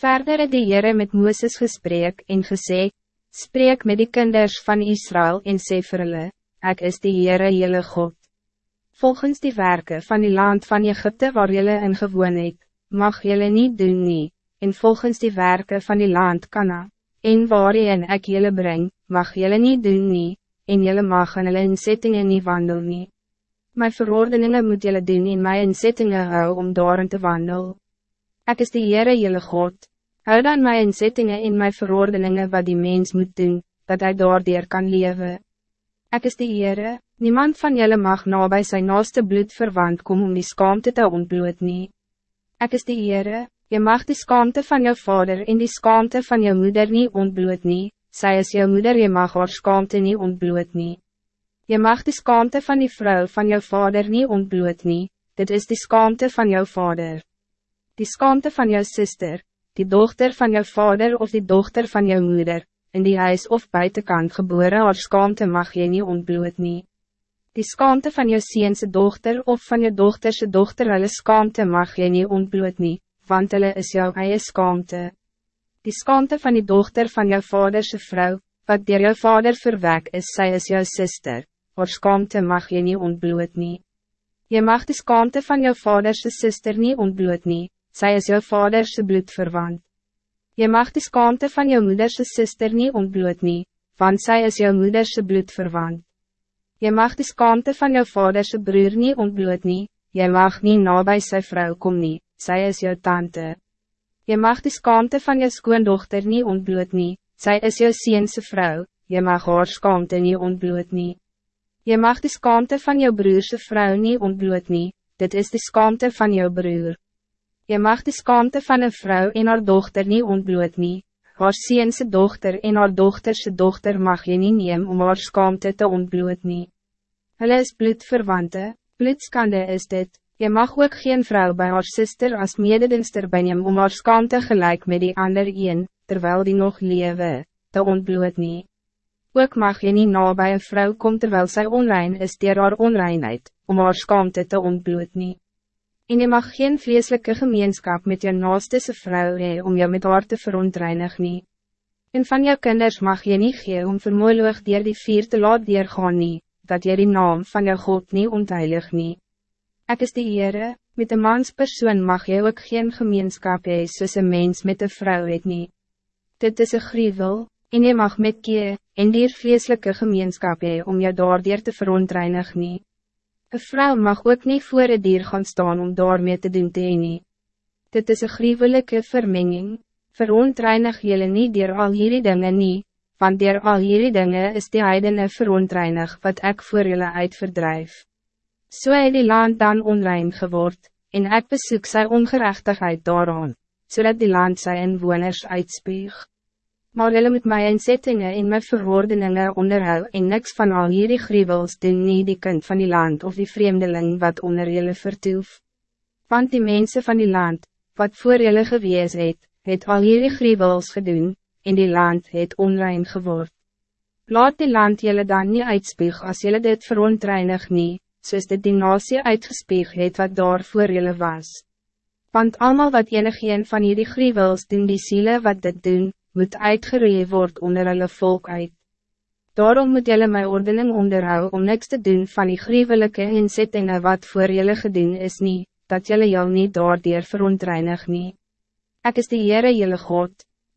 Verder het die Heere met Mooses gesprek en gesê, Spreek met die kinders van Israël en sê vir hulle, Ek is die Heere jylle God. Volgens die werken van die land van Egypte waar jylle in gewoon het, mag jylle niet doen nie, en volgens die werken van die land Kana, en waarin ek jylle breng, mag jylle niet doen nie, en jylle mag in hulle inzettingen nie wandel nie. My verordeningen moet jylle doen en my inzettingen hou om daarin te wandel. Ek is die Heere jylle God. Hou dan my inzettingen in my verordeningen wat die mens moet doen, dat hij daardoor kan leven. Ik is de Heere, niemand van jullie mag nabij zijn naaste bloed verwant kom om die skaamte te ontbloed nie. Ik is de Heere, je mag die skaamte van jou vader en die skaamte van jou moeder niet ontbloed nie, zij is jou moeder, je mag haar skaamte niet ontbloed nie. Je mag die skaamte van die vrouw van jou vader niet ontbloed nie, dit is die skaamte van jou vader. Die skaamte van jou zuster, die dochter van jouw vader of die dochter van jouw moeder, in die huis of buitenkant geboren haar skaamte mag je niet ontbloed nie. Die skaamte van jou seense dochter of van jou dochterse dochter hulle skaamte mag je niet ontbloed nie, want hulle is jouw eie skaamte. Die skaamte van die dochter van jouw vaderse vrouw, wat door jouw vader verwek is, zij is jouw zuster, haar skaamte mag je niet ontbloed nie. Je mag die skaamte van jouw vaderse zuster niet ontbloed nie, zij is jouw vaderse bloed verwant. Je mag de skaamte van jouw moederse zuster niet ontbloed nie, want zij is jouw moederse bloed verwant. Je mag de skaamte van jouw vaderse broer niet ontbloed nie, je mag niet nabij zijn vrouw kom nie, zij is jouw tante. Je mag de skaamte van jouw skoondochter niet ontbloed nie, zij is jouw ziense vrouw, je mag haar skaamte niet ontbloed nie. Je mag de skaamte van jouw broerse vrouw niet ontbloed nie, dit is de skaamte van jouw broer. Je mag de skaamte van een vrouw en haar dochter niet ontbloed nie, haar ziense dochter en haar dochterse dochter mag je niet neem om haar skaamte te ontbloed nie. Hulle is bloedverwante, bloedskande is dit, je mag ook geen vrouw bij haar zuster als mededingster benjem om haar skaamte gelijk met die ander een, terwijl die nog lewe, te ontbloed nie. Ook mag je niet na bij een vrouw kom terwijl zij onrein is dier haar onreinheid, om haar skaamte te ontbloed nie en je mag geen vleeselijke gemeenschap met je naaste vrouw hee om jou met haar te verontreinig nie. En van jou kinders mag je niet gee om vermoeilig dier die vier te laat gaan nie, dat je die naam van jou God niet ontheilig nie. Ek is die Heere, met een manspersoon mag je ook geen gemeenschap hee soos een mens met een vrouw het nie. Dit is een grievel, en je mag met kie, en dier vleeslijke gemeenschap hee om jou daardier te verontreinig nie. Een vrouw mag ook niet voor het dier gaan staan om daarmee te doen te nie. Dit is een gruwelijke vermenging, verontreinig jullie niet dier al hierdie dinge nie, want dier al hierdie dinge is die heidene verontreinig wat ik voor jullie uitverdrijf. Zo so het die land dan onrein geword, en ik bezoek sy ongerechtigheid daaraan, zodat die land sy inwoners uitspeeg maar hulle moet my inzettingen en my verordeningen onderhou en niks van al hierdie gruwels doen nie die kind van die land of die vreemdeling wat onder julle vertoef. Want die mensen van die land, wat voor julle gewees het, het al hierdie gruwels gedoen, en die land het onrein geword. Laat die land julle dan niet uitspieg als julle dit verontreinig nie, soos dit die nasie uitgespieg het wat daar voor julle was. Want allemaal wat enig een van hierdie gruwels doen die zielen wat dit doen, moet uitgeroeid word onder hulle volk uit. Daarom moet jelle my ordening onderhou om niks te doen van die gruwelijke inzettingen wat voor jelle gedoen is niet, dat jelle jou niet daardoor verontreinig nie. Ek is die Heere jelle God.